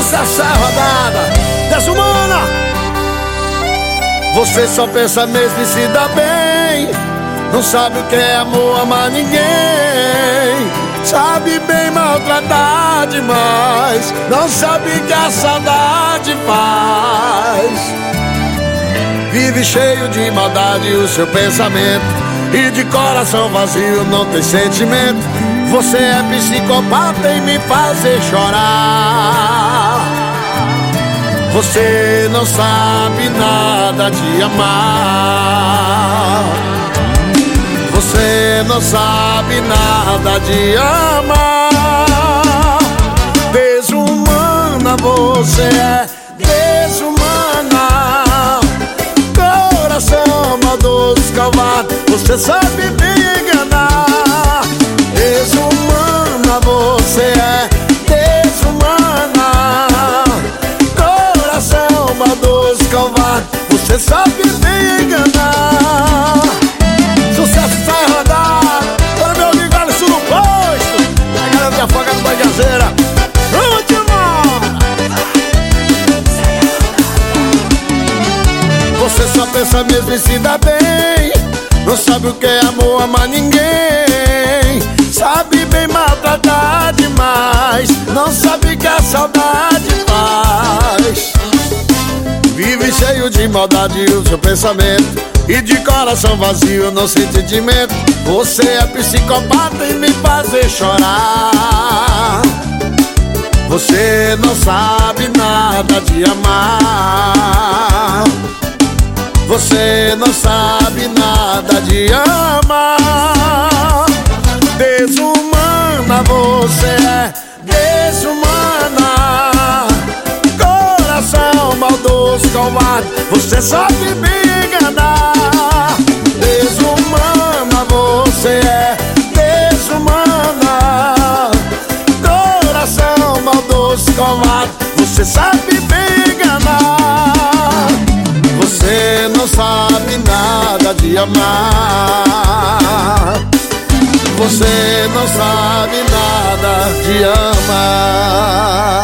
Sucesso é rodada Desumana Você só pensa mesmo em se dar bem. Não sabe o que é amor, amar ninguém. Sabe bem maltratar demais. Não sabe que a saudade faz. Vive cheio de maldade o seu pensamento. E de coração vazio não tem sentimento. Você é psicopata em me fazer chorar Você não sabe nada de amar. Você não sabe nada de amar. Desumana você é Você sabe Você sabe me enganar. Sucesso sai rodado Para meu amigo Alisson no posto. A galera de Afogado da Gazeira Vamos embora Você só pensa mesmo em se dar bem. Não sabe o que é amor, amar ninguém. Sabe bem maltratar demais. Não sabe que a saudade de maldade o seu pensamento. E de coração vazio no sentimento Você é psicopata e me fazer chorar. Você não sabe nada de amar. Você não sabe nada de amar maldoso, covarde Você sabe me enganar Desumana você é Desumana Coração maldoso, covarde Você sabe me enganar Você não sabe nada de amar. Você não sabe nada de amar.